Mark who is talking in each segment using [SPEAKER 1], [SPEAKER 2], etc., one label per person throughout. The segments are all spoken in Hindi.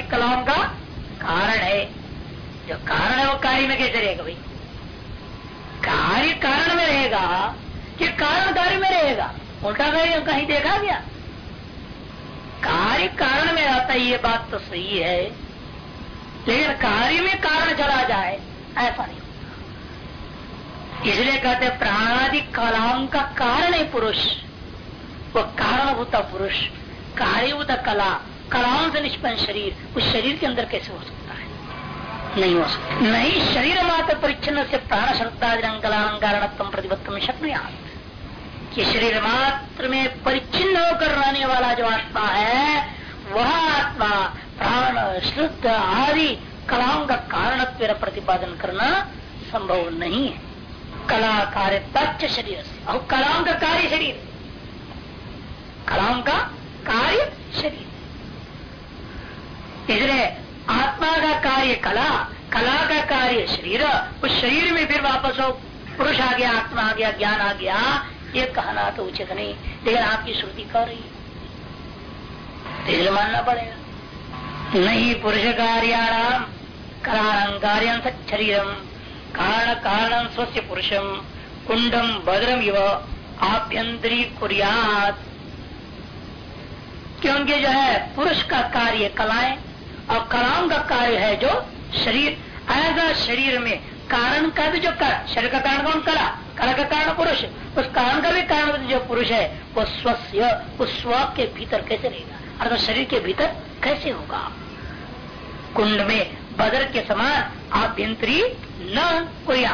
[SPEAKER 1] प्राणादि कलाओं का कारण है। जो कारण है वो कार्य में कैसे रहेगा भाई? कार्य कारण में रहेगा कि कारण कार्य में रहेगा। उल्टा कार्य कहीं देखा गया। कार्य कारण में रहता है, ये बात तो सही है। लेकिन कार्य में कारण चला जाए, ऐसा नहीं इसलिए कहते प्राणादि कलाओं का कारण है पुरुष। वो कारणभूता पुरुष, कार्यभूत कला। कलाओं से निष्पन्न शरीर, उस शरीर के अंदर कैसे हो सकता है? नहीं हो सकता। नहीं, शरीर मात्र परिच्छन से प्राण शब्दाधिकारण प्रतिबद्धम शक्नुया कि शरीर मात्र में परिच्छिन्न होकर रहने वाला जो आत्मा है, वह आत्मा प्राण शुद्ध आदि कलाओं का कारण प्रतिपादन करना संभव नहीं है। कला कार्य तच्च शरीर से। और कलाओं का कार्य शरीर। कलाओं का कार्य शरीर। इसलिए आत्मा का कार्य कला कला का कार्य शरीर उस शरीर में फिर वापस हो पुरुष आ गया आत्मा आ गया ज्ञान आ गया ये कहना तो उचित नहीं लेकिन आपकी श्रुति कर रही है इसलिए मानना पड़ेगा नहीं पुरुष कार्याणाम कलारं कार्य शरीरम कारण कारण स्वस्थ पुरुषम कुंडम भद्रम इव आभ्यंतरी कुरियात क्योंकि जो है पुरुष का कार्य कलाएँ और कलाओं का कार्य है जो शरीर, ऐसा शरीर में कारण का भी जो कारण शरीर का कारण कौन कला? कला का कारण पुरुष। उस कारण का भी कारण जो पुरुष है, वो स्वस्य उस स्व के भीतर कैसे रहेगा? अर्थात शरीर के भीतर कैसे होगा? कुंड में बदर के समान आभ्यंतरी न कोई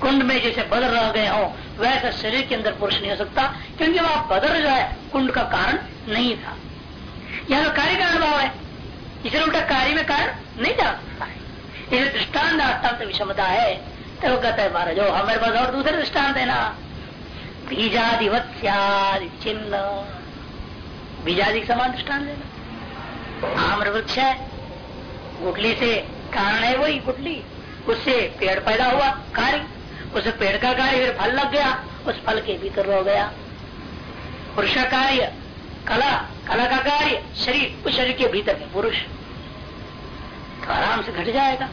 [SPEAKER 1] कुंड में जैसे बदर रह गए हो, वैसा शरीर के अंदर पुरुष नहीं हो सकता, क्योंकि वह बदर जो है, कुंड का कारण नहीं था। यह तो कार्य का अनुभव है। इसलिए उल्टा कार्य में कारण नहीं जा सकता है यह दृष्टांत अत्यंत विषमता है तो वो कहता है, महाराज हमारे पास और दूसरे दृष्टांत है ना। बीजादिवत चिन्ह बीजादि समान दृष्टान देना आम्र वृक्ष है। गुटली से कारण है वही गुटली उससे पेड़ पैदा हुआ कार्य। उस पेड़ का कार्य फिर फल लग गया। उस फल के भीतर रह गया। पुरुष कार्य कला कला का कार्य शरीर, उस शरीर के भीतर है पुरुष। तो आराम से घट जाएगा।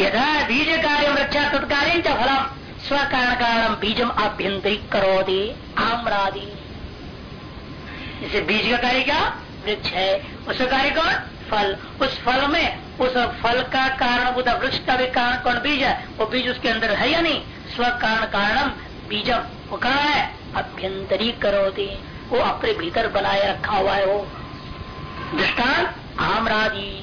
[SPEAKER 1] यथा बीज कार्य रक्षा तत्कार्य फलम। स्व कारण कारण बीजम आभ्यंतरिक करो दे आम्रादि। जैसे बीज का कार्य क्या? वृक्ष है। उसका कार्य कौन? फल। उस फल में, उस फल का कारण वृक्ष का भी कारण कौन बीज है? वो बीज उसके अंदर है या नहीं? स्व कारण कारणम बीजम। वो कहा है? अभ्यंतरी करो वो अपने भीतर बनाए रखा हुआ है वो। दृष्टान, आमरादि।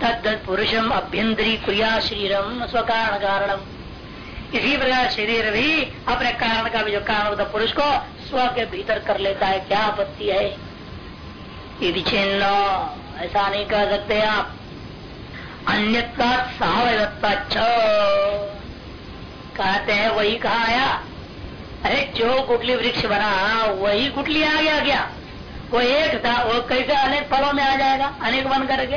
[SPEAKER 1] तद पुरुषम अभ्यंतरी क्रिया शरीरम स्व कारण कारणम। इसी प्रकार शरीर भी अपने कारण का भी जो कारण होता पुरुष को स्व के भीतर कर लेता है। क्या आपत्ति है? यदि छिन्न, ऐसा नहीं कह सकते आप। अन्यता सावयवत्ता कहते हैं, वही कहा आया अरे जो गुटली वृक्ष बना, वही गुटली आ गया क्या? वो एक था, वो कैसे अनेक फलों में आ जाएगा? अनेक बन करके?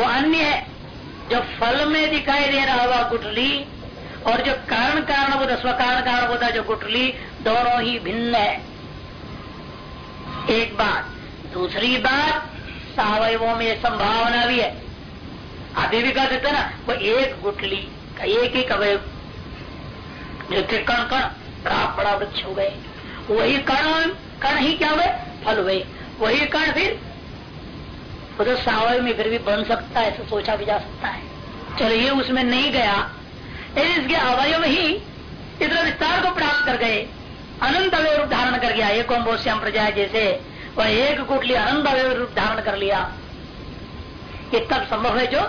[SPEAKER 1] वो अन्य है, जो फल में दिखाई दे रहा हुआ गुटली और जो कारण कारण होता स्व कारण कारण होता जो गुटली दोनों ही भिन्न है। एक बात। दूसरी बात, सवयवों में संभावना भी है। अभी भी कह सकते ना, वो एक गुटली एक ही अवयव जो कण कण बड़ा बड़ा वृक्ष हो गए। वही कण कण ही क्या हुए? फल हुए। वही कण फिर तो सावय में फिर भी बन सकता है, ऐसा सोचा भी जा सकता है। चलो ये उसमें नहीं गया। लेकिन इसके अवयव ही इतना विस्तार को प्राप्त कर गए। अनंत अवय रूप धारण कर गया एक श्याम प्रजा जैसे वह एक कुटली अनंत अवय रूप धारण कर लिया। ये तब संभव है जो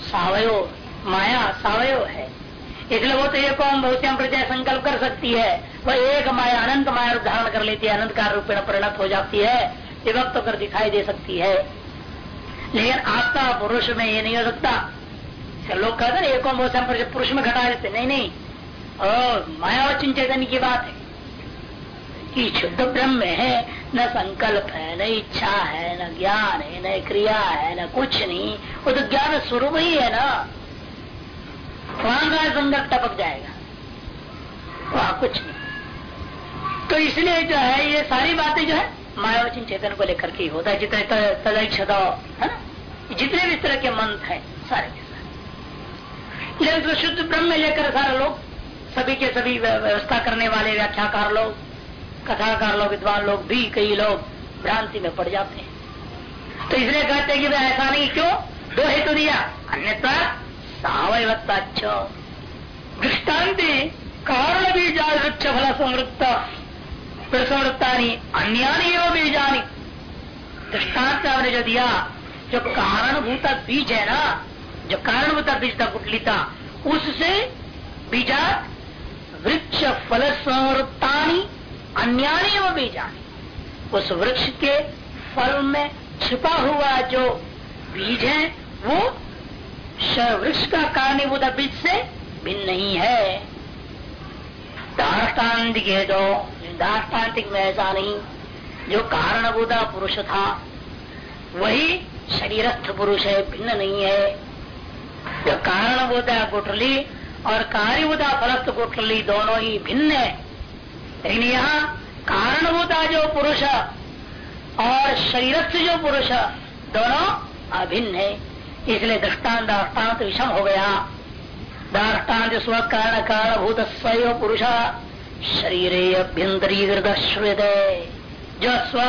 [SPEAKER 1] सावयो, माया सावयो है। इसलिए वो तो एक बहुश्याम प्रजा संकल्प कर सकती है। वह एक माया, अनंत माया धारण कर लेती है अनंत कार रूप में परिणत हो जाती है, विभक्त होकर दिखाई दे सकती है। लेकिन आत्मा पुरुष में ये नहीं हो सकता। लोग कहते ना, एक बहुश्याम पुरुष में घटा देते? नहीं नहीं। और मायावचन चैतन्य की बात है। कि शुद्ध ब्रह्म है, न संकल्प है, न इच्छा है, न ज्ञान है, न क्रिया है, न कुछ नहीं। वो तो ज्ञान स्वरूप ही है ना। वहाँ का संकल्प टपक जाएगा। वहाँ, कुछ नहीं। तो इसलिए जो है, ये सारी बातें जो है, मायावचन चेतन को लेकर के होता है, जितने तदैक्षद है ना? जितने भी तरह के मंत्र हैं, सारे सारे। तो शुद्ध ब्रह्म में लेकर सारे लोग, सभी के सभी व्यवस्था करने वाले, व्याख्याकार लोग, कथाकार लोग, विद्वान लोग, भी कई लोग भ्रांति में पड़ जाते हैं। तो इसलिए कहते हैं कि वह ऐसा नहीं, क्यों? दो हेतु दिया। अन्यथा सावयवत्ता दृष्टांत कारण बीजा वृक्ष फल प्रसवृत्ता अन्यानी एवं बीजानी। दृष्टांत आपने जो दिया जो कारणभूता बीज है ना, जो कारणभूता बीज था गुटलिता उससे बीजा वृक्ष फल संवृत्तानी अन्यानी एवं बीजानी। उस वृक्ष के फल में छिपा हुआ जो बीज है, वो वृक्ष का कारणीभूत बीज से भिन्न नहीं है। दाष्टान्तिक है तो दाष्टान्तिक में ऐसा नहीं। जो कारणभूता पुरुष था, वही शरीरस्थ पुरुष है, भिन्न नहीं है। जो कारणभूता गुटली और कार्यभूता फलस्थ गुटली दोनों ही भिन्न है। लेकिन यहाँ कारणभूता जो पुरुष और शरीरस्थ जो पुरुष दोनों अभिन्न है। इसलिए दृष्टान दृष्टांत विषम हो गया। दाष्टान्त स्व कारण कारणभूत स्वय पुरुष शरीर अभ्यंतरीकृत श्वेत जो स्व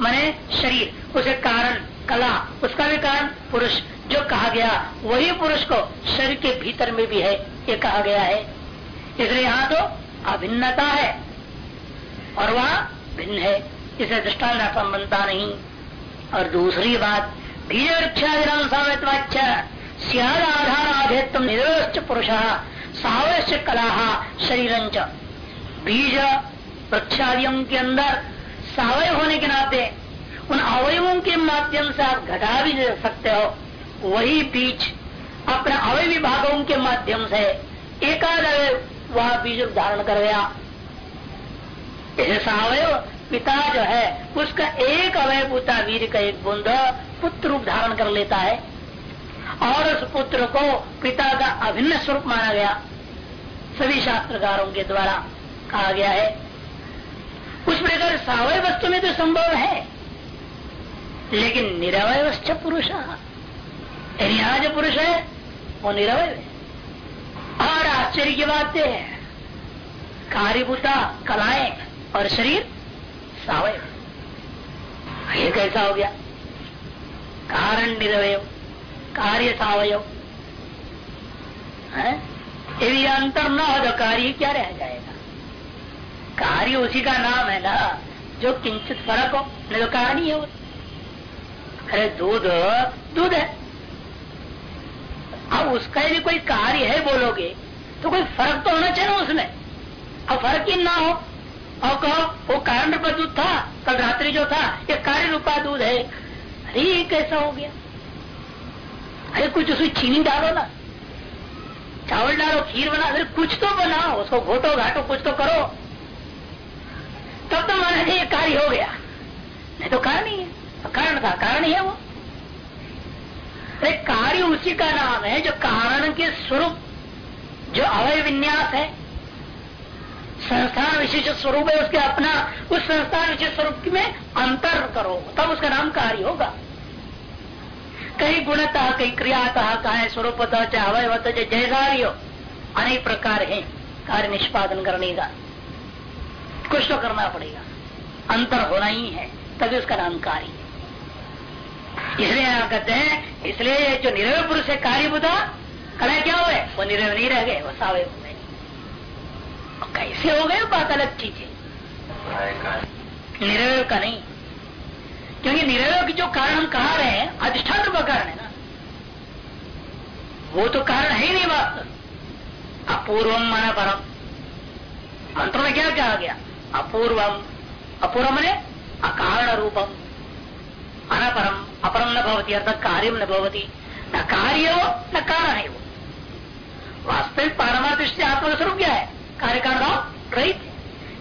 [SPEAKER 1] मने शरीर, उसे कारण कला, उसका भी कारण पुरुष। जो कहा गया, वही पुरुष को शरीर के भीतर में भी है, ये कहा गया है। इसलिए यहाँ तो अभिन्नता है और वह भिन्न है। इसे दृष्टान बनता नहीं। और दूसरी बात बीज आधेत्व निरवश्च पुरुष कला शरीर बीज वृक्षादियों के अंदर सावय होने के नाते उन अवयवों के माध्यम से आप घटा भी दे सकते हो वही बीज अपने अवयवी भागों के माध्यम से एकाद वह बीज धारण कर गया सावय पिता जो है, उसका एक अवयभूता वीर का एक बुंद पुत्र रूप धारण कर लेता है और उस पुत्र को पिता का अभिन्न स्वरूप माना गया। सभी शास्त्रकारों के द्वारा कहा गया है। उस प्रकार सावय वस्तु में तो संभव है, लेकिन निरवय वस्तु पुरुष यहाँ जो पुरुष है, वो निरवय है। और आश्चर्य की बात है कार्यभूता कलाएँ और शरीर सावय ये कैसा हो गया? कारण निरवय कार्य सावयव यदि अंतर न हो तो कार्य क्या रह जाएगा कार्य उसी का नाम है ना जो किंचित फ़र्क हो नहीं तो कारण ही है अरे दूध दूध है अब उसका यदि कोई कार्य है बोलोगे तो कोई फ़र्क तो होना चाहिए उसमें अब फ़र्क ही ना हो और कहो वो कारण रूपा दूध था कल रात्रि जो था ये कार्य रूपा दूध है अरे कैसा हो गया? अरे कुछ उसमें चीनी डालो ना। चावल डालो, खीर बना, अरे कुछ तो बनाओ, उसको घोटो, घाटो, कुछ तो करो। तब तो माना ये कार्य हो गया। नहीं तो कारण ही है। कारण था कारण ही है वो। अरे कार्य उसी का नाम है जो कारण के स्वरूप, जो अवय विन्यास है। संस्थान विशेष स्वरूप है, उसके अपना, उस संस्थान विशेष स्वरूप में अंतर करो। तब उसका नाम कार्य होगा। कहीं गुणतः कहीं क्रियातः कहा स्वरूपतः चाहे अवयवत जैसा भी हो। अनेक प्रकार है। कार्य निष्पादन करने का। कुछ तो करना पड़ेगा। अंतर होना ही है तभी उसका नाम कार्य इसलिए यहाँ कहते हैं इसलिए जो निरव पुरुष है कार्य बुधा कला क्या हुए वो निरव नहीं रह गए वो सावय हो गए। कैसे हो गए बात अलग चीज़ है। निरवय का नहीं क्योंकि निरवय की जो कारण हम कहा रहे हैं, अधिष्ठान रूप कारण है ना। वो तो कारण है ही नहीं वास्तव अपूर्वम माना परम। मंत्र में क्या कहा गया? अपूर्वम। अपूर्व मने अकारण रूपम। अनपरम अपरम न भवती, अर्थात कार्य न भवती। न कार्य हो, न कारण है वो। वास्तविक पारमार्थ आत्मस्वरूप क्या है? कार्य कारण भाव रहित।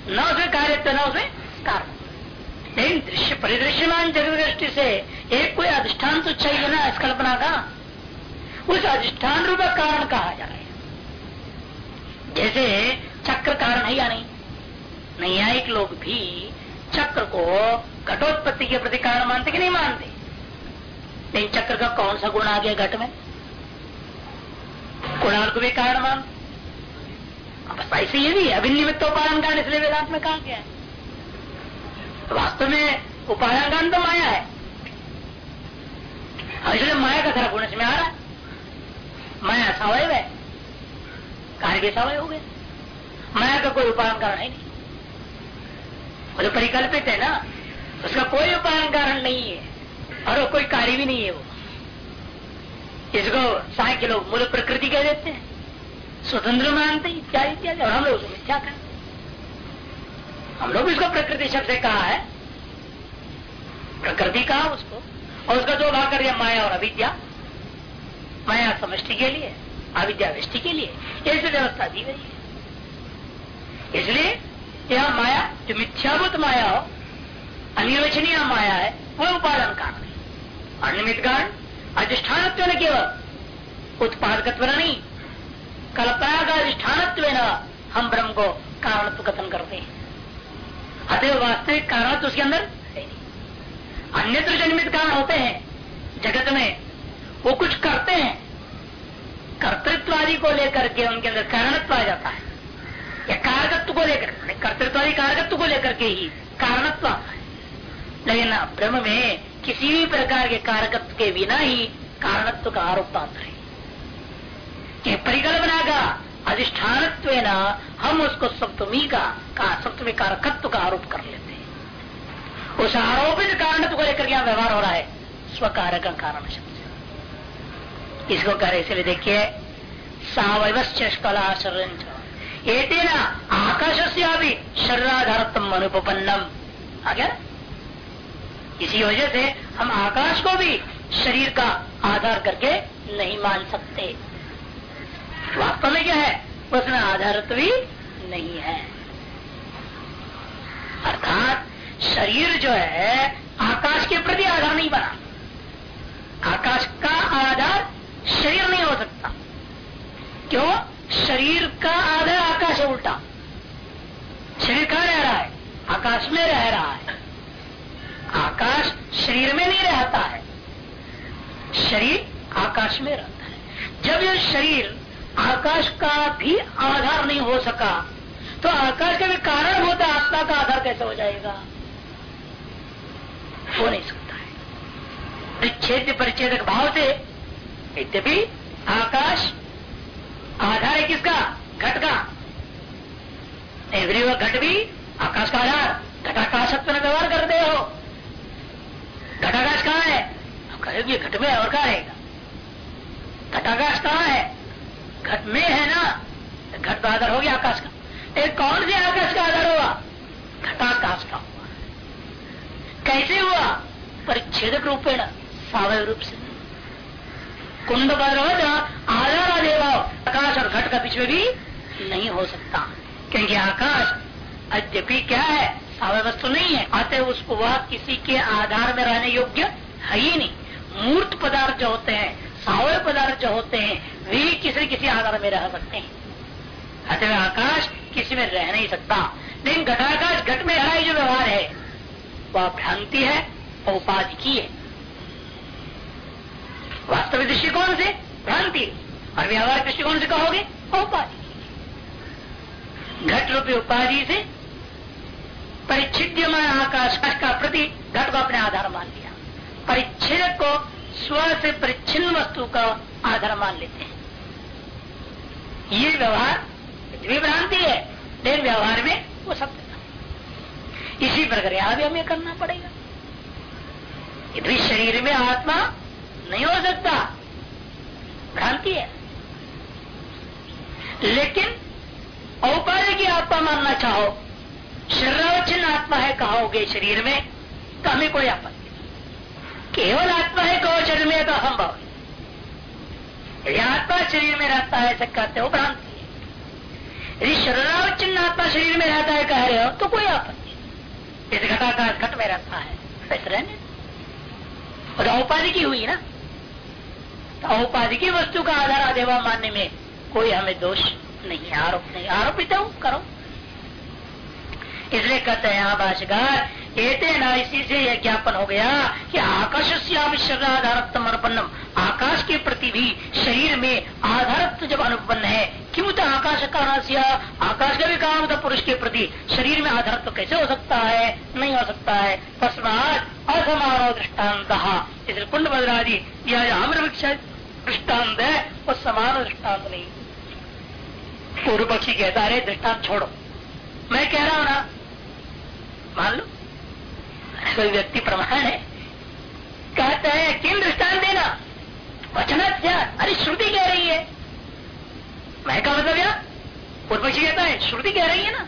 [SPEAKER 1] न उसमें कार्य, न उसमें कारण। लेकिन दृश्य परिदृश्यमान जगत दृष्टि से एक कोई अधिष्ठान तो चाहिए ना इस कल्पना का? उस अधिष्ठान रूप कारण कहा जा रहा है? जैसे चक्र कारण है या नहीं? नैयायिक लोग भी चक्र को घटोत्पत्ति के प्रति कारण मानते कि नहीं मानते? लेकिन चक्र का कौन सा गुण आ गया घट में? कुणाल को भी कारण मान ऐसे ये भी अभिनिमित्त उपादान कारण इसलिए वेदांत में कहा गया है। तो वास्तव में उपादान कारण तो माया है। इसलिए माया का सारा गुण इसमें आ रहा है। माया सवय है। कार्य भी सवय हो गए माया का कोई उपादान कारण है नहीं। वो परिकल्पित है ना, उसका कोई उपादान कारण नहीं है। और कोई कार्य भी नहीं है वो। इसको सांख्य लोग मूल प्रकृति कह देते हैं। स्वतंत्र मानते इत्यादि इत्यादि और हम लोग उसको मिथ्या कहते हम लोग इसको प्रकृति शब्द से कहा है। प्रकृति कहा उसको। और उसका दो भाग कर दिया, माया और अविद्या। माया समष्टि के लिए, अविद्या वृष्टि के लिए। ऐसी व्यवस्था दी गई है। इसलिए यह माया, जो मिथ्याभूत माया हो, अनिर्वचनीय माया है, वह उपादान कारण है। अनियमित कारण अधिष्ठान न केवल, उत्पादकत्व नहीं कल्पना का अधिष्ठान हम ब्रह्म को कारणत्व कथन करते हैं। अतः वास्तविक कारण तो उसके अंदर अन्यत्र जन्मित कारण होते हैं, जगत में। वो कुछ करते हैं। कर्तृत्व आदि को लेकर के उनके अंदर कारणत्व आ जाता है। या कारकत्व को लेकर कर्तृत्व आदि कारकत्व को लेकर के ही कारणत्व आता है। लेकिन ब्रह्म में किसी भी प्रकार के कारकत्व के बिना ही कारणत्व का आरोप पात्र है। परिकल्पना का अधिष्ठान हम उसको सप्तमी का, का सप्तमी कारकत्व का आरोप कर लेते हैं। उस आरोपित कारणत्व को लेकर यहाँ व्यवहार हो रहा है। स्वकार का कारण शब्द। इसको कह रहे इसलिए देखिए सावयवश्च कला शरण आकाश से भी शरीराधारत्म अनुपन्नम आ गया इसी वजह से हम आकाश को भी शरीर का आधार करके नहीं मान सकते। वास्तव में क्या है? उसमें आधारत्व भी नहीं है। अर्थात, शरीर जो है, आकाश के प्रति आधार नहीं बना। आकाश का आधार शरीर नहीं हो सकता। क्यों? शरीर का आधार आकाश है उल्टा। शरीर कहा रह रहा है? आकाश में रह रहा है। आकाश शरीर में नहीं रहता है। शरीर आकाश में रहता है। जब यह शरीर आकाश का भी आधार नहीं हो सका तो आकाश का भी कारण होता आत्मा का आधार कैसे हो जाएगा? हो नहीं सकता है। परिच्छेद परिच्छेदक भाव से यद्यपि आकाश आधार है किसका? घट का। एवरी घट भी आकाश का आधार। घटाकाशत्व में व्यवहार करते हो। घटाकाश कहाँ है? घट में और कहा रहेगा? घटाकाश कहाँ है? घट में है ना, घट का आधार हो गया आकाश का। एक कौन से आकाश का आधार हुआ? घटाकाश का हुआ। कैसे हुआ? परिच्छेदक रूपेण, सावय रूप से। कुंड आधार आदेभाव आकाश और घट का बीच में भी नहीं हो सकता। क्योंकि आकाश अद्यपि क्या है, सावय वस्तु नहीं है। अतः उसको वह किसी के आधार में रहने योग्य है ही नहीं। मूर्त पदार्थ जो होते हैं, सावय पदार्थ जो होते हैं किसी किसी आधार में रह सकते हैं। अतः आकाश किसी में रह नहीं सकता। लेकिन घटाकाश घट में हरा जो व्यवहार है, वह भ्रांति है और उपाधि की है वास्तविक दृष्टिकोण से? भ्रांति। और व्यवहार दृष्टिकोण से कहोगे? उपाधि घट रूपी उपाधि से परिच्छिद्यमान आकाश का प्रति घट को अपने आधार मान लिया। परिच्छेद को स्व से परिच्छिन्न वस्तु का आधार मान लेते हैं। ये व्यवहार भी भ्रांति है। लेकिन व्यवहार में वो सत्य इसी प्रकार यहाँ भी हमें करना पड़ेगा। यदि शरीर में आत्मा नहीं हो सकता, भ्रांति है। लेकिन औपाधिक की आत्मा मानना चाहो शरीरावचन आत्मा है कहोगे शरीर में तो हमें कोई आपत्ति केवल आत्मा है कहो शरीर में तो असंभव यदि आत्मा शरीर में रहता है, ऐसा कहते हो भ्रांति। यदि शरीरावचन आत्मा शरीर में रहता है, कह रहे हो तो कोई आपत्ति यदि घटाकार घट में रहता है। ऐसे रहने और औपाधि की हुई ना? तो औपाधि की वस्तु का आधार आदेवा मानने में कोई हमें दोष नहीं आरोप नहीं आरोपित हूँ, करो। इसलिए कहते हैं यहाँ भाषाकार एते न इसी से यह ज्ञापन हो गया कि आकाश से शरीराधारत्म अनुपन्नम। आकाश के प्रति भी शरीर में आधारत्व जब अनुपन्न है क्यों तो आकाश कारण आकाश का भी कारण था पुरुष के प्रति। शरीर में आधारत्व कैसे हो सकता है? नहीं हो सकता है। तस्मात असमानो दृष्टांत। इसलिए कुंड बदरादि यह आम्र दृष्टांत है, वो समान दृष्टांत नहीं। पूर्व पक्षी कहता है दृष्टांत छोड़ो। मैं कह रहा हूँ ना, मान लो कोई व्यक्ति प्रमाण है? कहता है किन दृष्टान देना। क्या? अरे, श्रुति कह रही है। मैं का मतलब यार पूर्व कहता है, श्रुति कह रही है ना?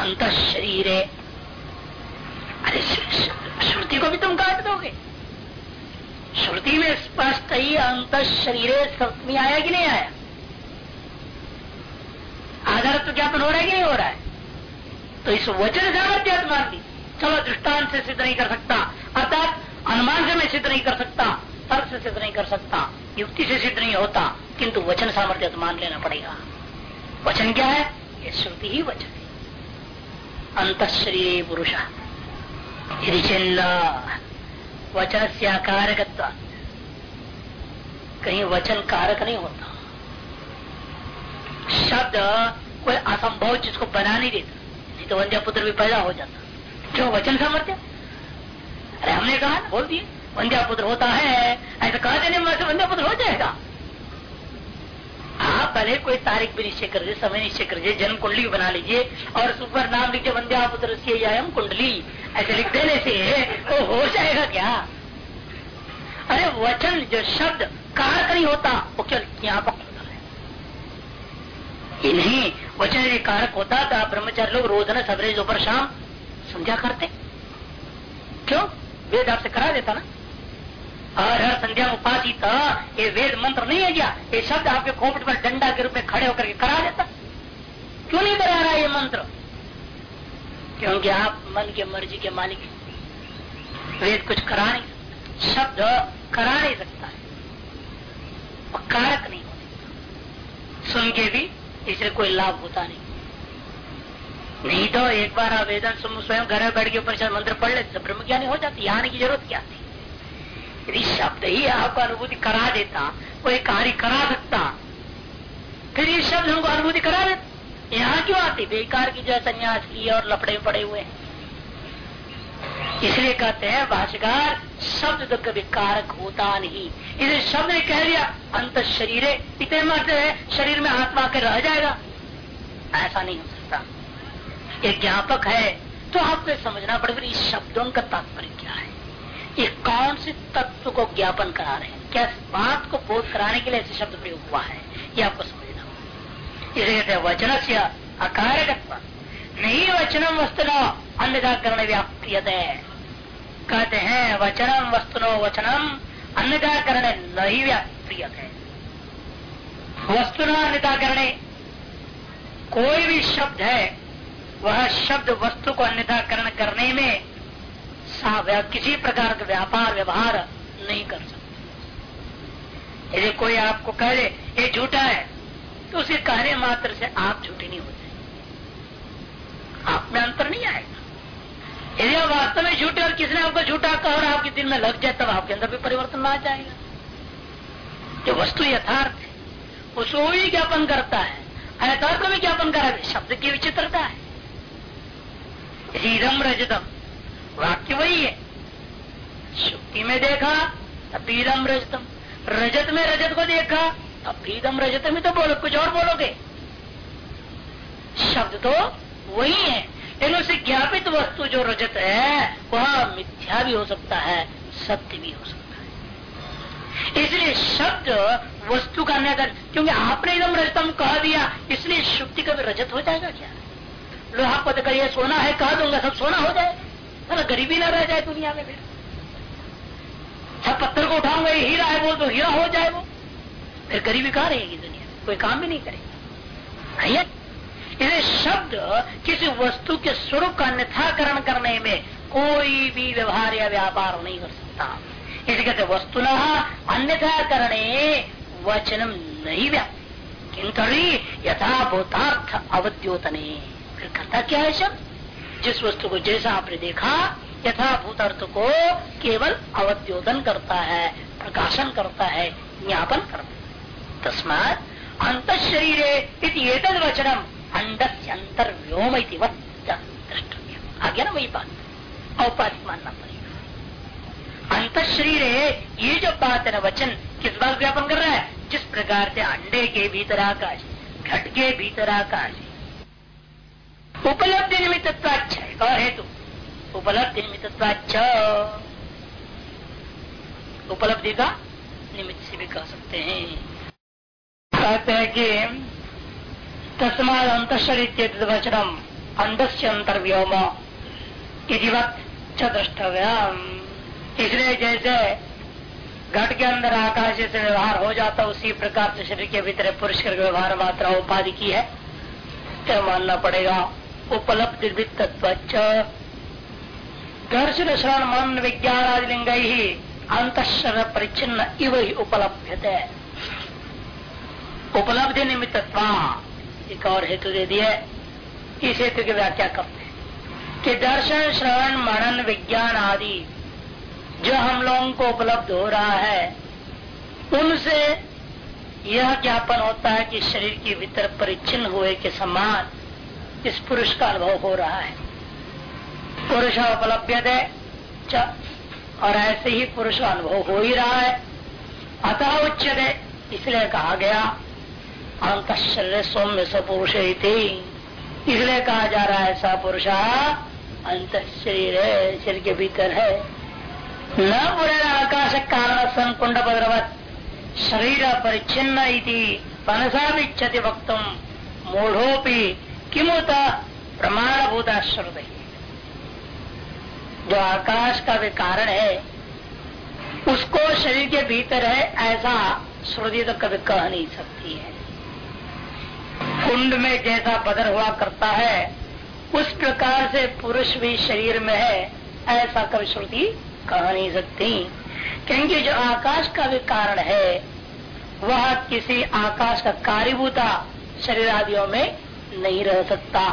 [SPEAKER 1] अंत शरीर। अरे श्रुति को भी तुम काट दोगे? श्रुति में स्पष्ट ही, अंत शरीर में आया कि नहीं आया? आधार तो ज्ञापन हो रहा है कि नहीं हो रहा है? तो इस वचन सामर्थ्य मान ली चलो दृष्टांत से सिद्ध नहीं कर सकता। अर्थात, अनुमान से मैं सिद्ध नहीं कर सकता, तर्क से सिद्ध नहीं कर सकता, युक्ति से सिद्ध नहीं होता, किंतु वचन सामर्थ्य तो मान लेना पड़ेगा। वचन क्या है? ये श्रुति ही वचन है। अंत शरीर पुरुष। यदि चिन्ह वचन से कारकत्व कहीं वचन कारक नहीं होता। शब्द कोई असंभव चीज़ को बना नहीं देता। नहीं तो वंद्या पुत्र भी पैदा हो जाता। क्यों वचन सामर्थ्य अरे हमने कहा बोल दिए वंद्या पुत्र होता है, ऐसा कहा देने में से वंद्या पुत्र हो जाएगा। आप पहले कोई तारीख भी निश्चय कर दीजिए, समय निश्चय कर दीजिए, जन्म कुंडली बना लीजिए, और उस ऊपर नाम लिखिए वंद्या पुत्र से याम कुंडली, ऐसे लिख देने से वो हो जाएगा क्या? अरे वचन जो शब्द कारक नहीं होता, वो केवल यहाँ पर ये नहीं, वचन कारक होता था ब्रह्मचारी लोग रोज न, सवेरे, दोपहर, शाम संध्या करते? क्यों? वेद आपसे करा देता ना? और हर संध्या उपासित ये वेद मंत्र नहीं है क्या? ये शब्द आपके खोपट पर डंडा के रूप में खड़े होकर के करा देता? क्यों नहीं करा रहा ये मंत्र? क्योंकि आप मन के मर्ज़ी के मालिक वेद कुछ करा नहीं शब्द करा नहीं सकता। है कारक नहीं हो सुन के भी इससे कोई लाभ होता नहीं। नहीं तो एक बार आवेदन स्वयं घर में बैठ के उपनिषद मंत्र पढ़ लेते तो ब्रह्म ज्ञानी हो जाती आने की ज़रूरत क्या थी? यदि शब्द ही आपको अनुभूति करा देता, कोई कार्य करा सकता, फिर ये शब्द हमको अनुभूति करा देता। यहाँ क्यों आती? बेकार की जो संन्यास की और लपड़े पड़े हुए हैं। इसलिए कहते हैं, भाष्यकार, शब्द तो कभी कारक होता नहीं। इसे शब्द ने कह दिया, अंत शरीर, इतने मत शरीर में आत्मा के रह जाएगा। ऐसा नहीं हो ये ज्ञापक है तो आपको समझना पड़ेगा इस शब्दों का तात्पर्य क्या है। ये कौन से तत्व को ज्ञापन करा रहे हैं? क्या बात को बोध कराने के लिए ऐसे शब्द प्रयोग हुआ है? ये आपको समझना इसे कहते हैं वचन से अकारकत्व नहीं वचनम वस्तु अन्य करण व्याप्रियत कहते हैं वचनम वस्तुनो वचनम अन्यताकरण नहीं व्याप्रिय है वस्तुना अन्यताकरण कोई भी शब्द है वह शब्द वस्तु को अन्यताकरण करने में किसी प्रकार का व्यापार, व्यवहार नहीं कर सकते। यदि कोई आपको कह दे, ये झूठा है तो उसे कहने मात्र से आप झूठे नहीं होते आप में अंतर नहीं आएगा। यदि आप वास्तव में झूठे और किसने आपको झूठा कहा और आपके दिल में लग जाए, तब आपके अंदर भी परिवर्तन आ जाएगा। जो वस्तु यथार्थ है उसको भी ज्ञापन करता है यथार्थ में ज्ञापन करा शब्द की विचित्रता है। हीरम रजतम। वाक्य वही है। शुक्ति में देखा, तब पीदम रजतम। रजत में रजत को देखा, तब पीदम रजत में तो बोलो, कुछ और बोलोगे? शब्द तो वही है। लेकिन उसे ज्ञापित वस्तु जो रजत है, वह मिथ्या भी हो सकता है, सत्य भी हो सकता है। इसलिए शब्द वस्तु का अन्य क्योंकि आपने एकदम रजतम कह दिया, इसलिए शुक्ति का भी रजत हो जाएगा क्या? लोहा पद कर ये सोना है, कह दूँगा, सब सोना हो जाए। ना गरीबी ना रह जाए दुनिया में फिर। सब पत्थर को उठाऊँगा, ये हीरा है, बोल तो हीरा हो जाए वो। फिर गरीबी कहा रहेगी दुनिया में? कोई काम भी नहीं करेगा। इसे शब्द किसी वस्तु के स्वरूप का अन्यथाकरण करने में कोई भी व्यवहार या व्यापार नहीं कर सकता। इसे कहते वस्तु न अन्यथा करने वचनम नहीं व्याप्त किंतु यथा भूतार्थ अवद्योतने। फिर करता क्या है शब्द जिस वस्तु को जैसा आपने देखा यथाभूत अर्थ को केवल अवद्योतन करता है, प्रकाशन करता है, ज्ञापन करता है। तस्मात अंत शरीर वचनम अंडस्य अंतर व्योम द्रष्टव्य आ गया ना वही बात। औपाधिक मानना पड़ेगा। अंत शरीर ये जो बात है ना वचन, किस बात ज्ञापन कर रहा है? जिस प्रकार से अंडे के भीतर आकाश, घट के भीतर आकाश उपलब्धि निमित्त और हेतु उपलब्धि निमित्त उपलब्धि का निमित्त से भी कह सकते हैं। कहते हैं कि तस्माद अंतरित वचनम अंधस्य अंतर्व्योम इधिवत द्रष्टव्यम। इसलिए जैसे घट के अंदर आकाश से व्यवहार हो जाता उसी प्रकार से शरीर के भीतर पुरुष के व्यवहार मात्रा उपाधि की है। तो मानना पड़ेगा। उपलब्धि तत्व दर्शन श्रवण मन विज्ञान आदि लिंग ही अंतर परिचिन्न इव ही उपलब्ध उपलब्धि निमित्त एक और हेतु दे दिए, इस हेतु की व्याख्या करते हैं कि दर्शन, श्रवण, मनन, विज्ञान आदि जो हम लोगों को उपलब्ध हो रहा है, उनसे यह ज्ञापन होता है कि शरीर के भीतर परिचिन हुए के समान इस पुरुष का अनुभव हो रहा है? पुरुष उपलब्ध है और ऐसे ही पुरुष अनुभव हो ही रहा है। अतः उच्चत इसलिए कहा गया अंत शरीर सौम्य सपुरुष इसलिए कहा जा रहा है, स पुरुष अंत शरीर है, शरीर के भीतर है। न पूरे आकाश कारण सन कुंड भद्रवत शरीर परिच्छिन्न मनसा भी वक्त मूढ़ोपी किमुता प्रमाणभूत श्रुत जो आकाश का भी कारण है, उसको शरीर के भीतर है, ऐसा श्रुति तो कभी कह नहीं सकती है। कुंड में जैसा बदर हुआ करता है, उस प्रकार से पुरुष भी शरीर में है, ऐसा कभी श्रुति कह नहीं सकती। क्योंकि जो आकाश का भी कारण है, वह किसी आकाश का कार्यभूता शरीर आदियों में नहीं रह सकता।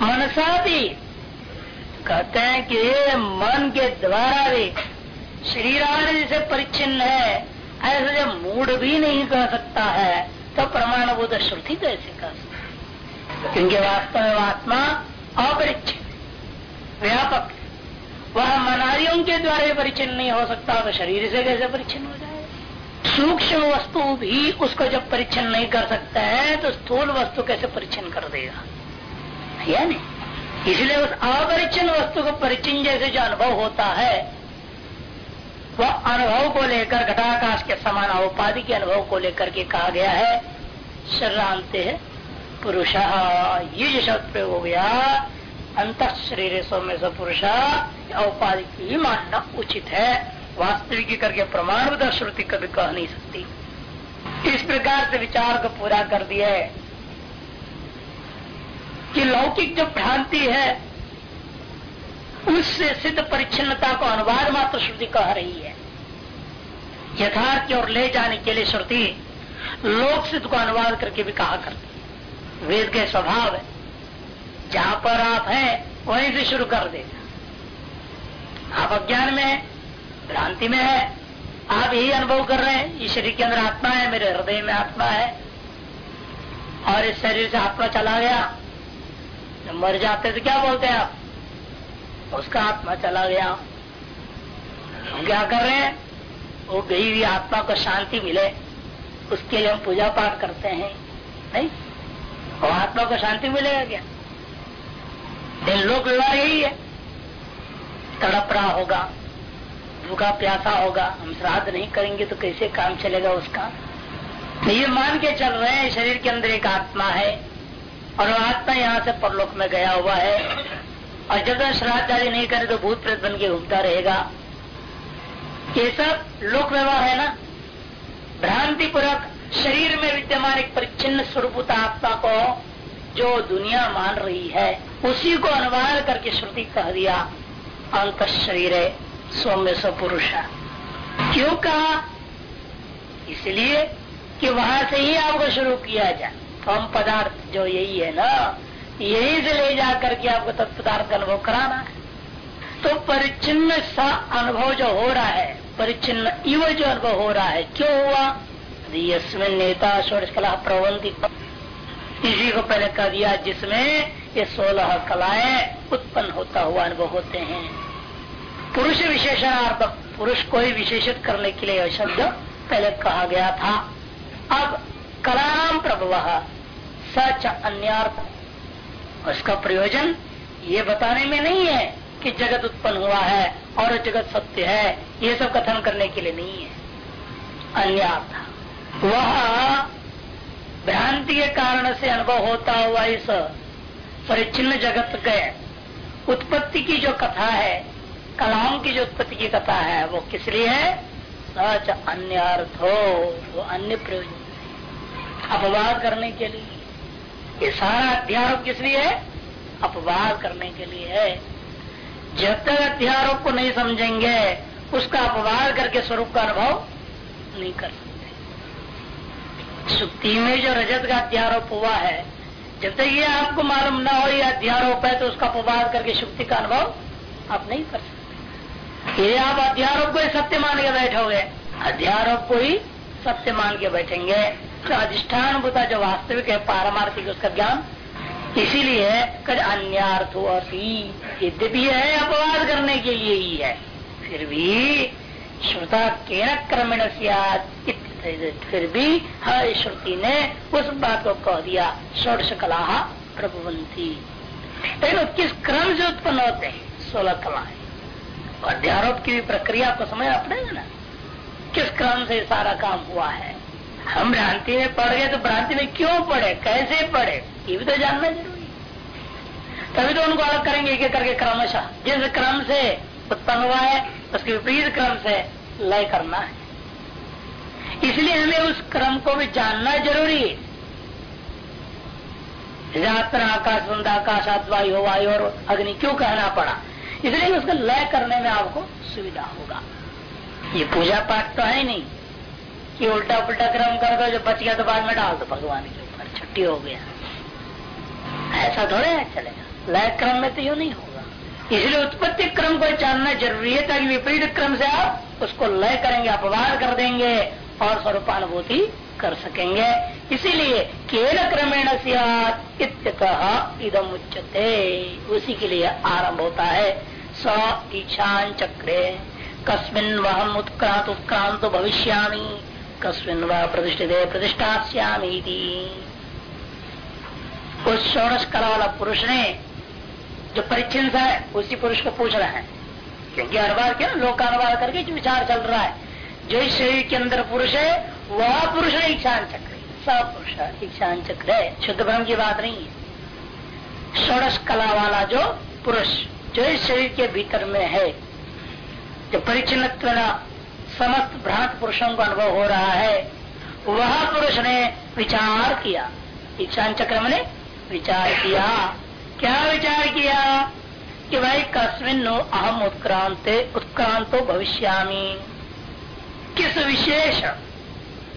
[SPEAKER 1] मनसा भी। कहते हैं कि मन के द्वारा भी शरीर से परिच्छिन्न है। ऐसे जब मूड भी नहीं कह सकता है तो प्रमाण प्रमाणभूत श्रुति कैसे कह सकता क्योंकि वास्तव में आत्मा अपरिच्छिन्न, व्यापक। वह मनारियों के द्वारा परिचिन नहीं हो सकता तो शरीर से कैसे परिचिन हो जाए? सूक्ष्म वस्तु भी उसको जब परीक्षण नहीं कर सकता है तो स्थूल वस्तु कैसे परीक्षण कर देगा? या नहीं? इसलिए उस अपरिचन वस्तु को परिचन जैसे जो अनुभव होता है, वह अनुभव को लेकर, घटाकाश के समान उपाधि के अनुभव को लेकर के कहा गया है शरीरांत है पुरुष, ये जो शब्द प्रयोग हो गया अंत शरीर सौम्य से पुरुष औपाधि की ही मानना उचित है। वास्तविक करके प्रमाण श्रुति कभी कह नहीं सकती। इस प्रकार से विचार को पूरा कर दिया है कि लौकिक जो भ्रांति है, उससे सिद्ध परिच्छिन्नता को अनुवाद मात्र श्रुति कह रही है। यथार्थ और ले जाने के लिए श्रुति लोक सिद्ध को अनुवाद करके भी कहा करती है। वेद के स्वभाव है। जहाँ पर आप हैं, वहीं से शुरू कर देगा आप अज्ञान में भ्रांति में है। आप यही अनुभव कर रहे हैं? इस शरीर के अंदर आत्मा है, मेरे हृदय में आत्मा है। और इस शरीर से आत्मा चला गया। जब मर जाते तो क्या बोलते हैं आप? उसका आत्मा चला गया। हम क्या कर रहे हैं? वो गई हुई आत्मा को शांति मिले। उसके लिए हम पूजा पाठ करते हैं। नहीं? और आत्मा को शांति मिलेगा क्या? दिन लोक व्यवहार यही है। तड़प रहा होगा। भूखा प्यासा होगा, हम श्राद्ध नहीं करेंगे तो कैसे काम चलेगा उसका? तो ये मान के चल रहे हैं, शरीर के अंदर एक आत्मा है, और वो आत्मा यहाँ से परलोक में गया हुआ है। और जब तक श्राद्ध आदि नहीं करे तो भूत प्रेत बन के घूमता रहेगा। ये सब लोक व्यवहार है ना? भ्रांति पूर्वक शरीर में विद्यमान एक परिचिन्न स्वरूप आत्मा को जो दुनिया मान रही है, उसी को अनुवाद करके श्रुति कह दिया अंत शरीर। है सौम्य सपुरुष। क्यों कहा? इसलिए कि वहाँ से ही आपको शुरू किया जाए। फम पदार्थ जो यही है ना, यही से ले जा करके आपको तत्पदार्थ का अनुभव कराना है। तो परिचिन्न सा अनुभव जो हो रहा है, परिचिन्न इव जो अनुभव हो रहा है, क्यों हुआ? यस्मिन नेता षोड़ कला प्रबंधी इसी को पहले कह दिया, जिसमें ये सोलह कलाएँ उत्पन्न होता हुआ अनुभव होते हैं। पुरुष विशेषणार्थक पुरुष को ही विशेषित करने के लिए शब्द पहले कहा गया था। अब कलाम प्रभव सच अन्यर्थ। उसका प्रयोजन ये बताने में नहीं है कि जगत उत्पन्न हुआ है और जगत सत्य है, ये सब कथन करने के लिए नहीं है। अन्यर्थ। वह भ्रांति के कारण से अनुभव होता हुआ इस परिचिन्न जगत के उत्पत्ति की जो कथा है कलाओं की जो उत्पत्ति की कथा है, वो किस लिए है? सच अन्य अर्थ हो वो अन्य प्रयोजन। अपवाद करने के लिए। ये सारा अध्यारोप किस लिए है? अपवाद करने के लिए है। जब तक अध्यारोप को नहीं समझेंगे, उसका अपवाद करके स्वरूप का अनुभव नहीं कर सकते। सुक्ति में जो रजत का अध्यारोप हुआ है, जब तक ये आपको मालूम ना हो ये अध्यारोप है तो उसका अपवाद करके शुक्ति का अनुभव आप नहीं कर सकते। ये आप अध्यारोप को ही सत्य मान के बैठोगे। अध्यारोप को ही सत्य मान के बैठेंगे। तो अधिष्ठान भूता जो वास्तविक है, पारमार्थिक उसका ज्ञान, इसीलिए कद अन्यार्थ यद्यपि है अपवाद करने के लिए ही है। फिर भी श्रुता के क्रमेण फिर भी हर श्रुति ने उस बात को कह दिया, षोडश कला प्रभुवंती किस क्रम से उत्पन्न होते हैं? सोलह कलाएँ। अध्यारोप की प्रक्रिया को समझना पड़ेगा ना। किस क्रम से सारा काम हुआ है? हम भ्रांति में पड़ गए तो भ्रांति में क्यों पड़े? कैसे पड़े? ये भी तो जानना ज़रूरी तभी तो उनको अलग करेंगे एक करके क्रमशः। जिस क्रम से उत्पन्न हुआ है, उसके विपरीत क्रम से लय करना है। इसलिए हमें उस क्रम को भी जानना ज़रूरी है। यात्रा आकाश, बंद आकाश वायु वायु और अग्नि क्यों कहना पड़ा? इसलिए उसको लय करने में आपको सुविधा होगा। ये पूजा पाठ तो है नहीं। कि उल्टा पुल्टा क्रम कर दो, जो बच गया तो बाद में डाल दो भगवान के ऊपर। छुट्टी हो गया। ऐसा थोड़े है चलेगा। लय क्रम में तो यू नहीं होगा। इसलिए उत्पत्ति क्रम को जानना ज़रूरी है, ताकि विपरीत क्रम से आप उसको लय करेंगे, अपवाद कर देंगे, और स्वरूपानुभूति कर सकेंगे। इसीलिए केन क्रमेण इदम उच्चते उसी के लिए आरंभ होता है। स ईशान चक्रे। कस्मिन वह उत्क्रांत उत्क्रांत भविष्यामी। कस्मिन वह प्रतिष्ठित प्रतिष्ठास्यामी उस षोड़श कला वाला पुरुष ने जो परिचिन है, उसी पुरुष को पूछ रहा है। क्योंकि हर बार क्या? लोकानुवाद करके जो विचार चल रहा है। जो इस शरीर के अंदर पुरुष है, वह पुरुष है ईशान चक्र। सब पुरुष ईशान चक्र है। शुद्ध ब्रह्म की बात नहीं है। षोड़श कला वाला जो पुरुष जो इस शरीर के भीतर में है, जो परिचिन समस्त भ्रांत पुरुषों का अनुभव हो रहा है, वह पुरुष ने विचार किया। ईशान चक्र ने विचार किया। क्या विचार किया? कि भाई कस्मिन अहम उत्क्रांत उत्क्रांतो भविष्यामी। किस विशेष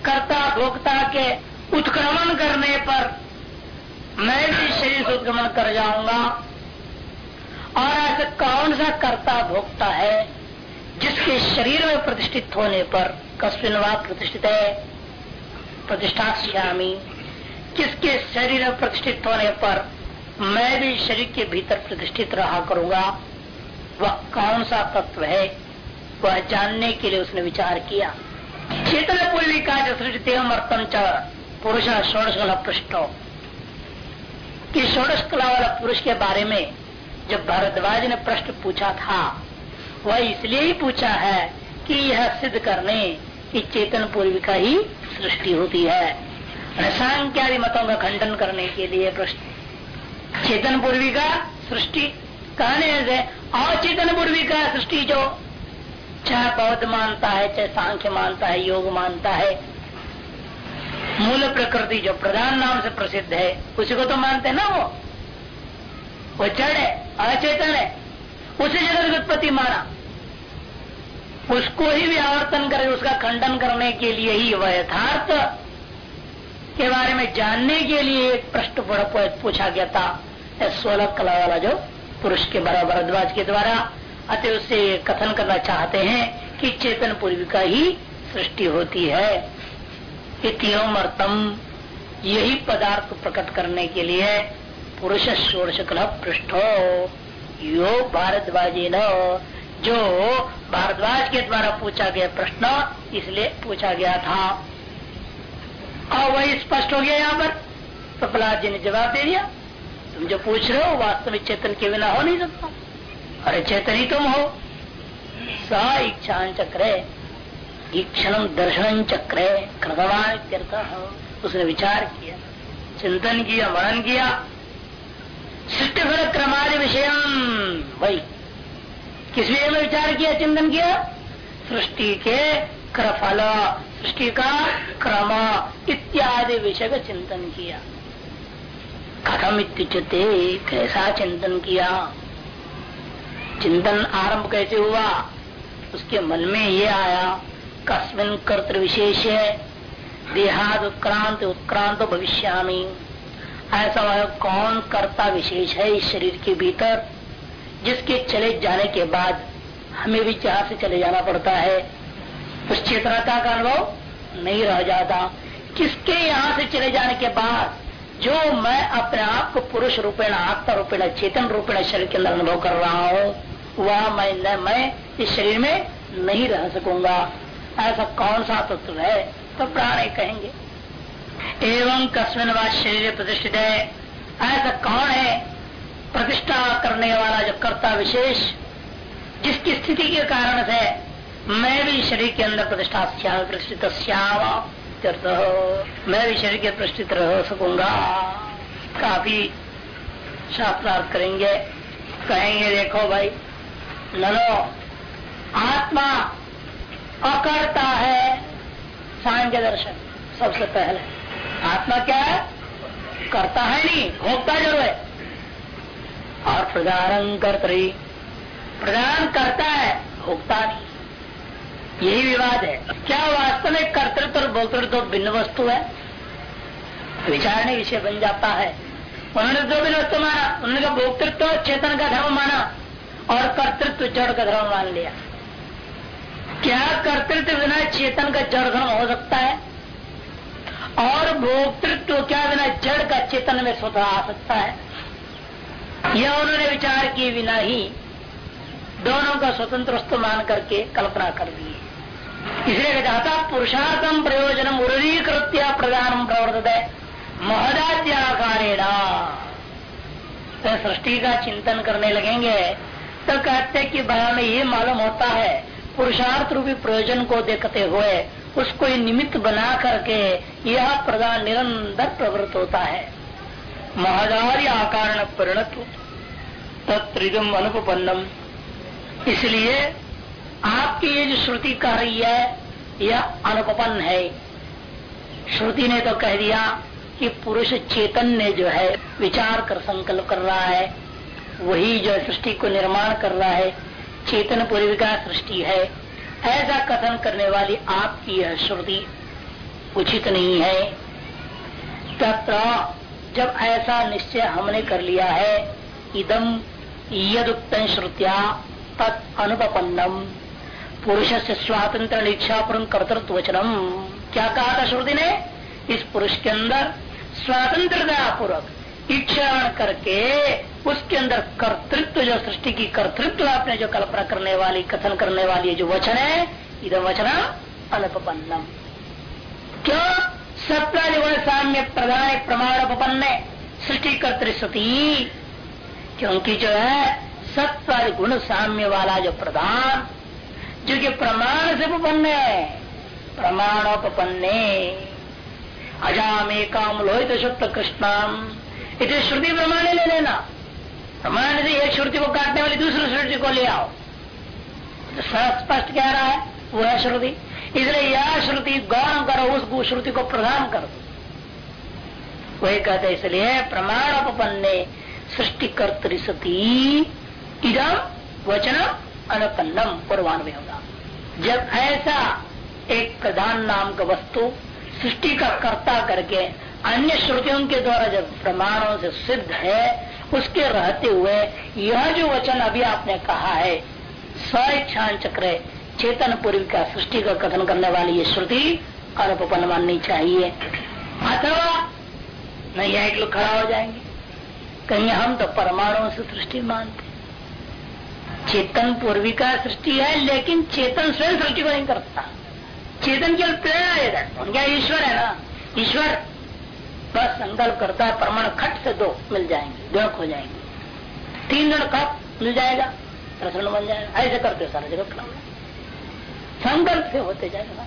[SPEAKER 1] कर्ता भोक्ता के उत्क्रमण करने पर मैं भी शरीर से उत्क्रमण कर जाऊँगा? और ऐसा कौन सा कर्ता भोक्ता है जिसके शरीर में प्रतिष्ठित होने पर कस्मिन प्रतिष्ठित है? प्रतिष्ठा श्यामी किसके शरीर में प्रतिष्ठित होने पर मैं भी शरीर के भीतर प्रतिष्ठित रहा करूँगा? वह कौन सा तत्व है वह जानने के लिए उसने विचार किया। चेतन पूर्वी का अर्थम च, पुरुष षोड़श कला पृष्ठो। कि षोड़श कला वाला पुरुष के बारे में जब भारद्वाज ने प्रश्न पूछा था, वह इसलिए ही पूछा है कि यह सिद्ध करने की चेतन पूर्वी का ही सृष्टि होती है। सांख्यादि मतों का खंडन करने के लिए प्रश्न। चेतन पूर्वी का सृष्टि कहने से अचेतन पूर्वी का सृष्टि जो चाहे बौद्ध मानता है, चाहे सांख्य मानता है, योग मानता है। मूल प्रकृति जो प्रधान नाम से प्रसिद्ध है, उसी को तो मानते ना वो? वो जड़ है, अचेतन है। उसे जगत उत्पत्ति माना। उसको ही व्यावर्तन करे, उसका खंडन करने के लिए ही वह यथार्थ के बारे में जानने के लिए एक प्रश्न पूछा गया था सोलह कला वाला जो पुरुष के भरद्वाज के द्वारा अतः उससे कथन करना चाहते हैं कि चेतन पूर्व का ही सृष्टि होती है। यही पदार्थ प्रकट करने के लिए पुरुष षोड़श कल पृष्ठो। यो भारद्वाजी न जो भारद्वाज के द्वारा पूछा गया प्रश्न इसलिए पूछा गया था। और वही स्पष्ट हो गया यहाँ पर। तो प्रहलाद जी ने जवाब दे दिया, तुम जो पूछ रहे हो वास्तविक चेतन के बिना हो नहीं सकता। अरे चेतन ही। तुम हो स इच्छा चक्र ईक्षण दर्शन चक्र कृतवान उसने विचार किया, चिंतन किया, मनन किया। सृष्टि फल क्रमादि विषय वही किस विषय में विचार किया, चिंतन किया? सृष्टि के क्रफल, सृष्टि का क्रम इत्यादि विषय का चिंतन किया। कथम इत्युचते कैसा चिंतन किया? चिंतन आरंभ कैसे हुआ? उसके मन में ये आया, कस्मिन कर्त विशेष है, देहाद उत्क्रांत उत्क्रांत भविष्यामी। ऐसा वह कौन कर्ता विशेष है इस शरीर के भीतर, जिसके चले जाने के बाद हमें भी जहाँ से चले जाना पड़ता है? उस चेतनता का अनुभव नहीं रह जाता। किसके यहाँ से चले जाने के बाद जो मैं अपने आप को पुरुष रूपेण, आत्मा रूपेण, चेतन रूपेण शरीर के अंदर अनुभव कर रहा हूँ, वह मैं मैं इस शरीर में नहीं रह सकूँगा। ऐसा कौन सा तत्व है? तो प्राण कहेंगे। एवं कस्मिन व शरीर प्रतिष्ठित है। ऐसा कौन है? प्रतिष्ठा करने वाला जो कर्ता विशेष, जिसकी स्थिति के कारण से मैं भी शरीर के अंदर प्रतिष्ठा प्रतिष्ठित मैं भी शरीर के प्रतिष्ठित रह सकूँगा। काफ़ी शास्त्रार्थ करेंगे। कहेंगे, देखो भाई नलो आत्मा अकर्ता है। सांख्य दर्शन, सबसे पहले। आत्मा क्या है? करता है नहीं, भोगता ज़रूर है। और प्रदान कर्तरी प्रदान करता है, भोगता नहीं। यही विवाद है। क्या वास्तव में कर्तृत्व और भोक्तृत्व भिन्न वस्तु है? विचारणे विषय बन जाता है। उन्होंने दो भिन्न वस्तु माना। उन्होंने कहा भोक्तृत्व चेतन का धर्म माना और कर्तृत्व जड़ का धर्म मान लिया। क्या कर्तृत्व बिना चेतन का जड़ धर्म हो सकता है? और भोक्तृत्व क्या बिना जड़ का चेतन में स्वतः आ सकता है? यह उन्होंने विचार किए बिना ही दोनों का स्वतंत्र वस्तु मान करके कल्पना कर दी। इसलिए कहता पुरुषार्थम प्रयोजन उरीकृत्य प्रदान प्रवर्तित। महदाद्याकारेणा तो सृष्टि का चिंतन करने लगेंगे। तो कहते कि भाई में ये मालूम होता है, पुरुषार्थ रूपी प्रयोजन को देखते हुए उसको निमित्त बना करके यह प्रदान निरंतर प्रवृत्त होता है। महदार्य आकार परिणत। तत्म अनुपन्नम इसलिए आपकी ये जो श्रुति कह रही है, यह अनुपन्न है। श्रुति ने तो कह दिया कि पुरुष चेतन्य जो है, विचार कर, संकल्प कर रहा है। वही जो सृष्टि को निर्माण कर रहा है, चेतन पूर्विका सृष्टि है। ऐसा कथन करने वाली आपकी यह श्रुति उचित नहीं है। तत्र जब ऐसा निश्चय हमने कर लिया है इदम यदुक्त श्रुतिया तत् अनुपन्नम पुरुष से स्वातंत्र इच्छा पूर्ण कर्तृत्व वचनम क्या कहा था श्रुति ने? इस पुरुष के अंदर स्वतंत्रता पूर्वक इच्छा करके उसके अंदर कर्तृत्व, जो सृष्टि की कर्तृत्व आपने जो कल्पना करने वाली, कथन करने वाली जो वचन है इधम वचन अनुपन्नम क्यों? सत्वादिगुण साम्य प्रधान प्रमाण उपन्न सृष्टि कर्तृस्वती क्योंकि जो है सत्वादि गुण साम्य वाला जो प्रधान जो कि प्रमाण से उपन्न है। प्रमाणोपन्ने अजामे काम लोहित शुद्ध कृष्णाम। इसे श्रुति प्रमाण ले लेना। प्रमाण से एक श्रुति को काटने वाली दूसरी श्रुति को ले आओ। तो स्पष्ट कह रहा है, वो है श्रुति। इसलिए यह श्रुति गौरव करो, उस श्रुति को प्रदान कर। दो वही कहते इसलिए प्रमाण उपन्ने सृष्टि कर्तृसती इदम वचन अनुपन्नम। पूर्वान में होगा जब ऐसा एक प्रधान नाम का वस्तु सृष्टि का कर्ता करके अन्य श्रुतियों के द्वारा जब प्रमाणों से सिद्ध है, उसके रहते हुए यह जो वचन अभी आपने कहा है स्वेच्छान चक्र चेतन पूर्व का सृष्टि का कथन करने वाली ये श्रुति अनुपन्न माननी चाहिए। अथवा नहीं एक लोग खड़ा हो जाएँगे। कहीं हम तो परमाणु से सृष्टि मानते। चेतन पूर्वी का सृष्टि है, लेकिन चेतन स्वयं सृष्टि को नहीं करता चेतन केवल प्रेरणा देता है। क्या ईश्वर है ना। ईश्वर बस संकल्प करता है, परमाणु खट से दो मिल जाएँगे, दो हो जाएँगे। तीन जन कप मिल जाएगा प्रसन्न बन जाएगा। ऐसे करते सारा क्रम संकल्प से होते जाएगा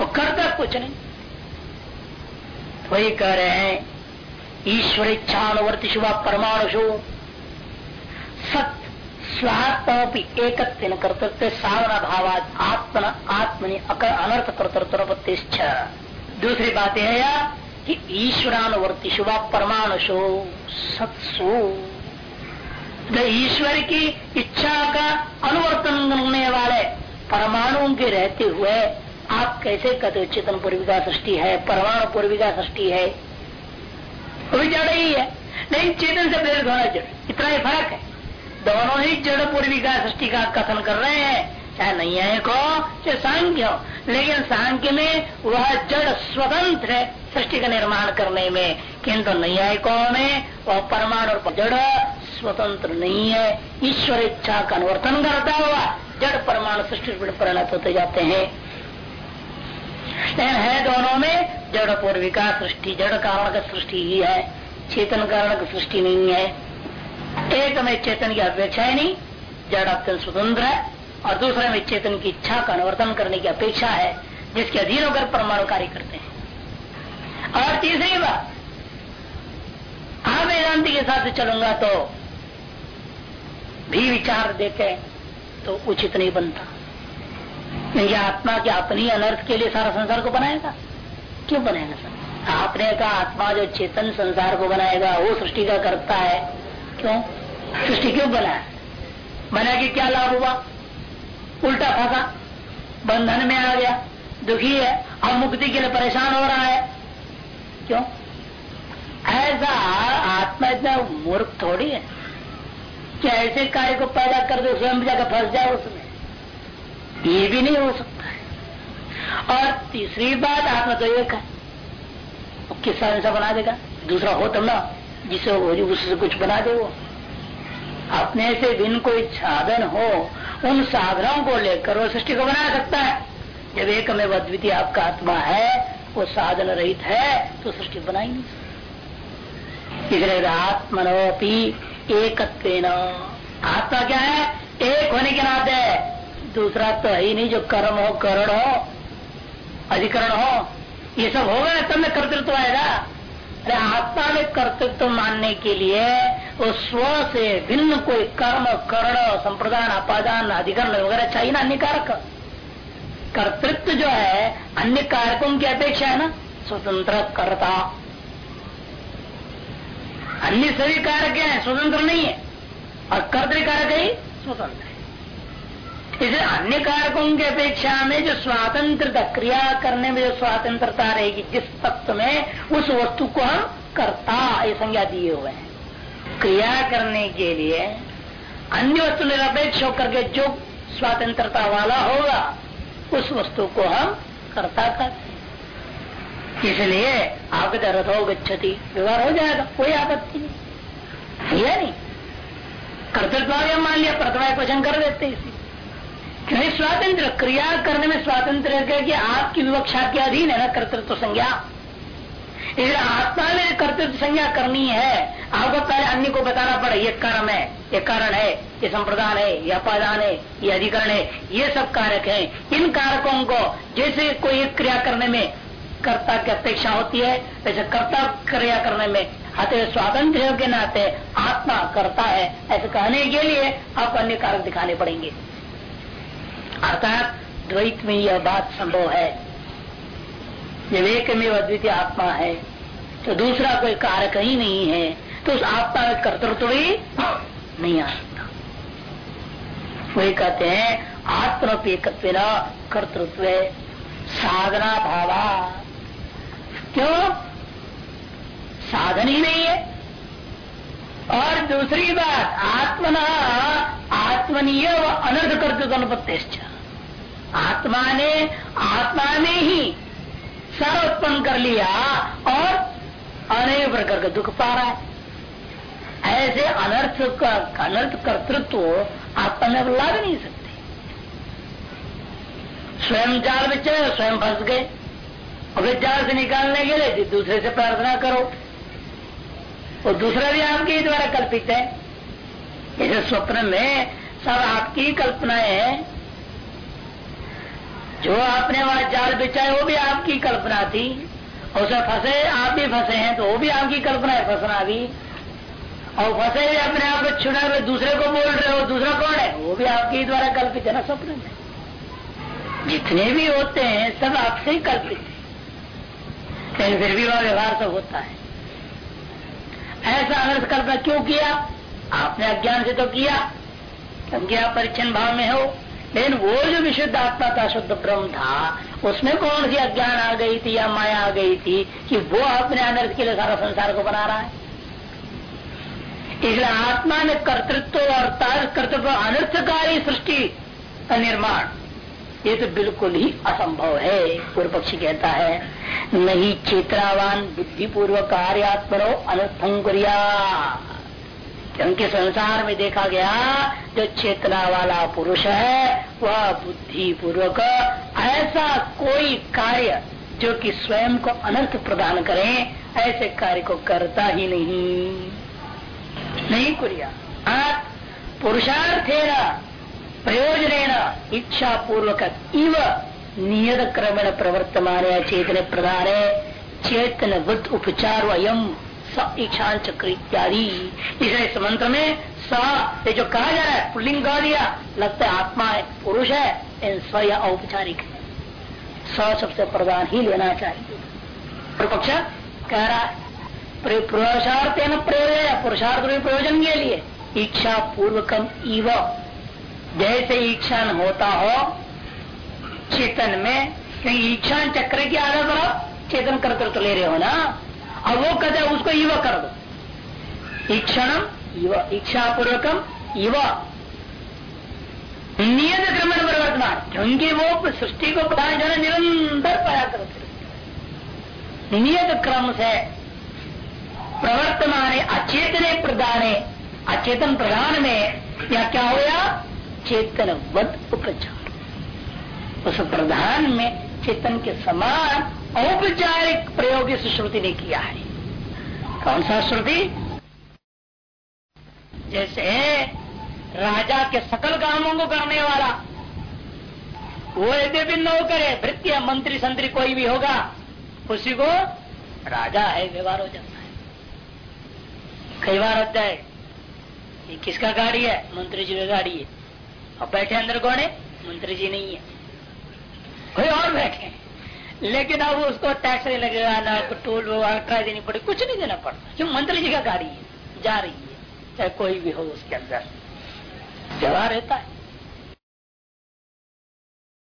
[SPEAKER 1] और करता कुछ नहीं। वही कह रहे हैं ईश्वर इच्छानुवर्ति शुभ परमाणु सत्य स्वात्मी एक कर्तृत्व सावना भाव आत्मन, आत्मनि अनर्थ कर्तृत्व दूसरी बात यह है कि ईश्वरानुवर्ती शुभ परमाणुषो सत्सु। ईश्वर की इच्छा का अनुवर्तन करने वाले परमाणुओं के रहते हुए आप कैसे कहते हो चेतन पूर्विका सृष्टि है, परमाणु पूर्विका सृष्टि है? वो भी ही है। नहीं, चेतन से प्रेरित होना जड़ इतना ही फ़र्क है। दोनों ही जड़ पूर्विका सृष्टि का कथन कर रहे हैं। चाहे नहीं को, चाहे सांख्य हो। लेकिन सांख्य में वह जड़ स्वतंत्र है सृष्टि का निर्माण करने में। किंतु नैयायिकों में, वह परमाणु और जड़ स्वतंत्र नहीं है। ईश्वर इच्छा का अनुवर्तन करता हुआ जड़ परमाणु सृष्टि परिणत होते जाते हैं। लेकिन है दोनों में, जड़ पूर्विका सृष्टि, जड़ कारण का सृष्टि ही है। चेतन कारण की सृष्टि नहीं है। एक में चेतन की अपेक्षा ही नहीं जड़ अत्यंत स्वतंत्र है, और दूसरे में चेतन की इच्छा का अनुवर्तन करने की अपेक्षा है, जिसके अधीन होकर परमाणु कार्य करते हैं। और तीसरी बात आप वेदांति के साथ चलूँगा तो भी विचार देते तो उचित नहीं बनता। क्योंकि आत्मा के अपनी अनर्थ के लिए सारा संसार को बनाएगा। क्यों बनाएगा? सर आपने कहा आत्मा जो चेतन संसार को बनाएगा, वो सृष्टि का करता है। क्यों? सृष्टि क्यों बना बना के क्या लाभ हुआ? उल्टा फंसा बंधन में आ गया। दुखी है। अब मुक्ति के लिए परेशान हो रहा है। क्यों? ऐसा आत्मा इतना मूर्ख थोड़ी है। कि ऐसे कार्य को पैदा कर दे स्वयं जाकर फंस जाए उसमें? ये भी नहीं हो सकता है। और तीसरी बात, आत्मा तो एक है। किस साधन बना देगा? दूसरा हो तब ना। जिसे उससे कुछ बना दे वो। अपने से भिन्न कोई साधन हो, उन साधनों को लेकर वो सृष्टि को बना सकता है। जब एक में अद्वितीय आपका आत्मा है, वो साधन रहित है तो सृष्टि बना ही नहीं इसलिए आत्मनोपी एक आत्मा क्या है? एक होने के नाते दूसरा तो है ही नहीं जो कर्म हो, करण हो, अधिकरण हो। ये सब होगा तब में कर्तृत्व आएगा। आत्मा में कर्तृत्व मानने के लिए वो स्व से भिन्न कोई कर्म, कर्ण संप्रदान अपादान अधिकरण वगैरह चाहिए ना अन्य कारक? कर्तृत्व जो है, अन्य कारकों की अपेक्षा है ना? स्वतंत्र कर्ता। अन्य सभी कारक हैं, स्वतंत्र नहीं है। और कर्तृ कारक ही स्वतंत्र। इसे अन्य कारकों की अपेक्षा में जो स्वातंत्रता क्रिया करने में जो स्वतंत्रता रहेगी, जिस तत्व में उस वस्तु को हम करता, ये संज्ञा दिए हुए हैं। क्रिया करने के लिए अन्य वस्तु निरपेक्ष होकर के जो स्वतंत्रता वाला होगा, उस वस्तु को हम करता करते इसलिए आगत रथो गच्छति, व्यवहार हो जाएगा, कोई आपत्ति नहीं। नहीं? कर्तृत्व मान लिया प्रथमा क्वेश्चन कर देते इसी क्योंकि स्वातंत्र, क्रिया करने में स्वातंत्र है कि आपकी विवक्षा के अधीन है ना कर्तृत्व संज्ञा? इसलिए आत्मा में कर्तृत्व संज्ञा करनी है। आपको पहले अन्य को बताना पड़े, ये कर्म है, ये कारण है, ये संप्रदान है, ये अपादान है, ये अधिकरण है, ये सब कारक है। इन कारकों को जैसे कोई एक क्रिया करने में कर्ता की अपेक्षा होती है, वैसे कर्ता क्रिया करने में अतः स्वातंत्र के नाते आत्मा करता है, ऐसे कहने के लिए आपको अन्य कारक दिखाने पड़ेंगे। अर्थात द्वैत में यह बात संभव है। विवेक में अद्वितीय आत्मा है। तो दूसरा कोई कारक ही नहीं है। तो उस आत्मा में कर्तृत्व ही नहीं आ सकता। वही कहते हैं आत्मपेकत्व कर्तृत्व साधना भावा। क्यों? साधन ही नहीं है। और दूसरी बात, आत्मना आत्मनीय व अनर्थ कर्तृत्व अनुपत्ति आत्मा ने, आत्मा में ही सर उत्पन्न कर लिया और अनेक प्रकार का दुख पा रहा है। ऐसे अनर्थ का, अनर्थ कर्तृत्व आत्मा में ला भी नहीं सकते। स्वयं जाल में चले, स्वयं फंस गए। और जाल से निकालने के लिए दूसरे से प्रार्थना करो। और दूसरा भी आपके द्वारा कल्पित है। जैसे स्वप्न में सब आपकी कल्पनाएँ है। जो आपने वहाँ जाल बिछाए, वो भी आपकी कल्पना थी। उसमें फंसे, आप भी फंसे हैं तो वो भी आपकी कल्पना है, फंसना भी। और फंसे भी अपने आप को छुड़ा हुए, दूसरे को बोल रहे हो, दूसरा कौन है? वो भी आपके द्वारा कल्पित है ना स्वप्न में। जितने भी होते हैं, सब आपसे ही कल्पित है। लेकिन फिर भी वह व्यवहार सब होता है। ऐसा अनर्थ कल्पना क्यों किया? आपने अज्ञान से तो किया, क्योंकि आप परिचन्न भाव में हो। लेकिन वो जो विशुद्ध आत्मा था शुद्ध ब्रह्म था, उसमें कौन सी अज्ञान आ गई थी या माया आ गई थी कि वो अपने अनर्थ के लिए सारा संसार को बना रहा है? इसलिए आत्मा ने कर्तृत्व और कर्तृत्व, अनर्थकारी सृष्टि का निर्माण, ये तो बिल्कुल ही असंभव है। पूर्व पक्षी कहता है, नहीं चेतनावान बुद्धि पूर्वक कार्यात्मनो अनर्थं क्योंकि संसार में देखा गया जो चेतना वाला पुरुष है, वह बुद्धि पूर्वक ऐसा कोई कार्य जो कि स्वयं को अनर्थ प्रदान करे, ऐसे कार्य को करता ही नहीं। नहीं, कुरिया। पुरुषार्थ प्रयोजन इच्छा पूर्वक इव नियत क्रमण प्रवर्तमान चेतन प्रधान चेतन बुद्ध उपचार अयम। इच्छा चक्र इत्यादि इसलिए इस मंत्र में स, ये जो कहा जा रहा है पुलिंग कह दिया, लगता है आत्मा है, पुरुष है, इन स्व या औपचारिक है। स सबसे प्रधान ही लेना चाहिए। पक्ष कह रहा है पुरुषार्थ प्रेरण पुरुषार्थ प्रयोजन के लिए, इच्छा पूर्वकम इव। जैसे इच्छा होता हो, चेतन में कहीं इच्छा चक्र की पर चेतन कर्तृत्व ले रहे हो ना। अब वो कहते हैं, उसको युवा कर दो। इक्षणम युवा इच्छा पूर्वकम युवा। नियत क्रमण परिवर्तमान। क्योंकि वो सृष्टि को प्रदान जाना निरंतर पाया करते नियत क्रम से प्रवर्तमान, अचेतने प्रदाने, अचेतन प्रधान में या क्या हो या चेतन वध उपचार। उस प्रधान में चेतन के समान औपचारिक प्रयोग इस श्रुति ने किया है। कौन सा श्रुति? जैसे राजा के सकल कामों को करने वाला। वो यद्यपि न करे, भृत्य, मंत्री, संतरी कोई भी होगा, उसी को राजा है, व्यवहार हो जाता है। कई बार होता है ये किसका गाड़ी है? मंत्री जी का गाड़ी है। और बैठे अंदर कौन है? मंत्री जी नहीं है। कोई और बैठे लेकिन अब उसको टैक्स नहीं लगेगा, ना टोल ट्राई देनी पड़े कुछ नहीं देना पड़ता। क्यों मंत्री जी का गाड़ी है, जा रही है, चाहे कोई भी हो उसके अंदर। व्यवहार रहता है।